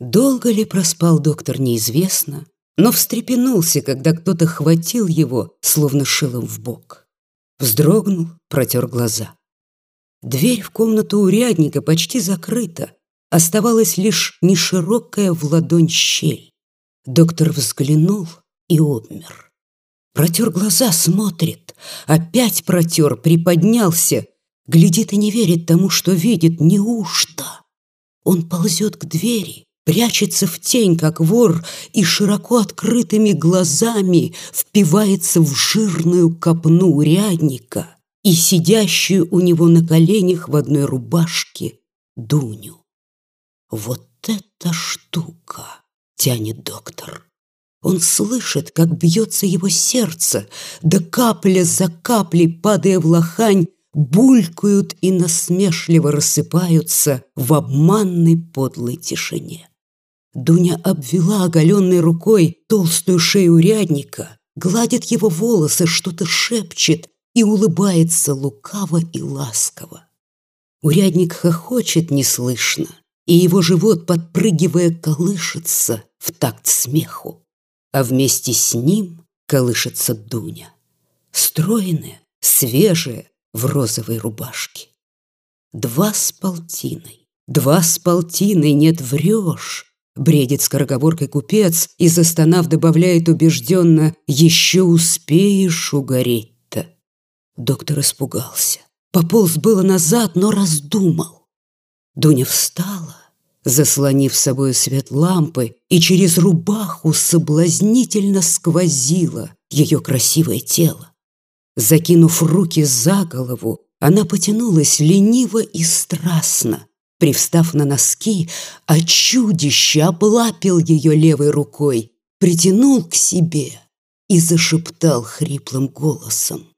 Долго ли проспал доктор, неизвестно, но встрепенулся, когда кто-то хватил его, словно шилом в бок. Вздрогнул, протер глаза. Дверь в комнату урядника почти закрыта, оставалась лишь неширокая в ладонь щель. Доктор взглянул и обмер. Протер глаза, смотрит, опять протер, приподнялся, глядит и не верит тому, что видит, неужто? Он ползет к двери, прячется в тень, как вор, и широко открытыми глазами впивается в жирную копну урядника и сидящую у него на коленях в одной рубашке Дуню. Вот эта штука, тянет доктор. Он слышит, как бьется его сердце, да капля за каплей, падая в лохань, булькают и насмешливо рассыпаются в обманной подлой тишине. Дуня обвела оголенной рукой толстую шею урядника, гладит его волосы, что-то шепчет и улыбается лукаво и ласково. Урядник хохочет неслышно, и его живот, подпрыгивая, колышется в такт смеху. А вместе с ним колышется Дуня, стройная, свежая, в розовой рубашке. Два с полтиной, два с полтиной, нет, врешь, Бредит скороговоркой купец и, застонав, добавляет убежденно «Еще успеешь угореть-то». Доктор испугался. Пополз было назад, но раздумал. Дуня встала, заслонив собой свет лампы, и через рубаху соблазнительно сквозило ее красивое тело. Закинув руки за голову, она потянулась лениво и страстно, Привстав на носки, а чудище облапил ее левой рукой, притянул к себе и зашептал хриплым голосом.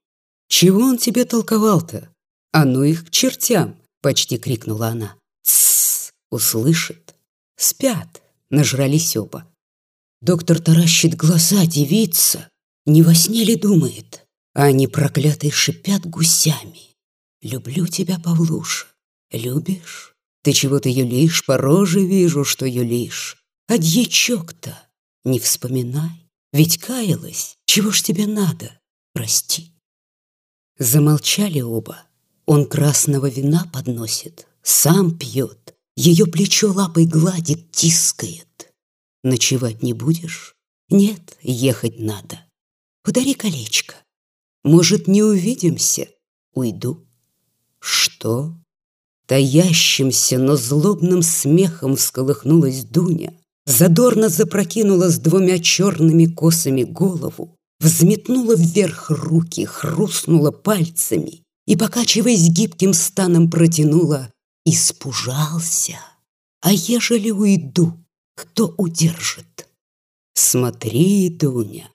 «Чего он тебе толковал-то? А ну их к чертям!» — почти крикнула она. «Тссс!» — услышит. Спят, нажрались оба. Доктор таращит глаза, девица. Не во сне ли думает? А они проклятые шипят гусями. «Люблю тебя, Павлуша. Любишь?» Ты чего-то юлишь, по роже вижу, что юлишь. А дьячок-то не вспоминай, ведь каялась. Чего ж тебе надо? Прости. Замолчали оба. Он красного вина подносит, сам пьет, ее плечо лапой гладит, тискает. Ночевать не будешь? Нет, ехать надо. Подари колечко. Может, не увидимся? Уйду. Что? Таящимся, но злобным смехом всколыхнулась Дуня, задорно запрокинула с двумя черными косами голову, взметнула вверх руки, хрустнула пальцами и, покачиваясь гибким станом, протянула «Испужался! А ежели уйду, кто удержит?» «Смотри, Дуня!»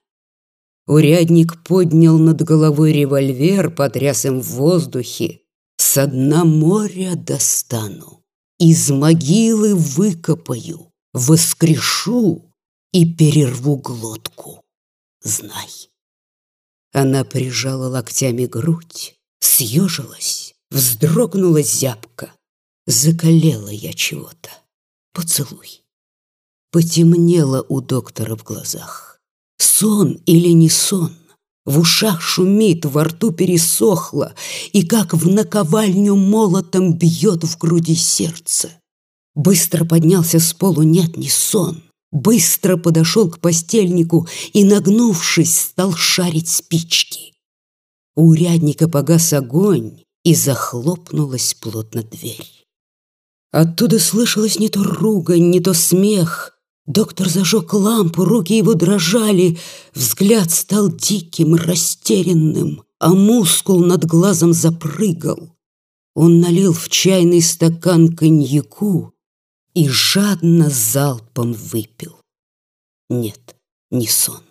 Урядник поднял над головой револьвер, потряс им в воздухе, с дна моря достану, из могилы выкопаю, воскрешу и перерву глотку. Знай. Она прижала локтями грудь, съежилась, вздрогнула зябко. Закалела я чего-то. Поцелуй. Потемнело у доктора в глазах. Сон или не сон? В ушах шумит, во рту пересохло, И как в наковальню молотом бьет в груди сердце. Быстро поднялся с полу, нет, не сон. Быстро подошел к постельнику и, нагнувшись, стал шарить спички. У урядника погас огонь, и захлопнулась плотно дверь. Оттуда слышалось не то ругань, не то смех, Доктор зажег лампу, руки его дрожали, взгляд стал диким, растерянным, а мускул над глазом запрыгал. Он налил в чайный стакан коньяку и жадно залпом выпил. Нет, не сон.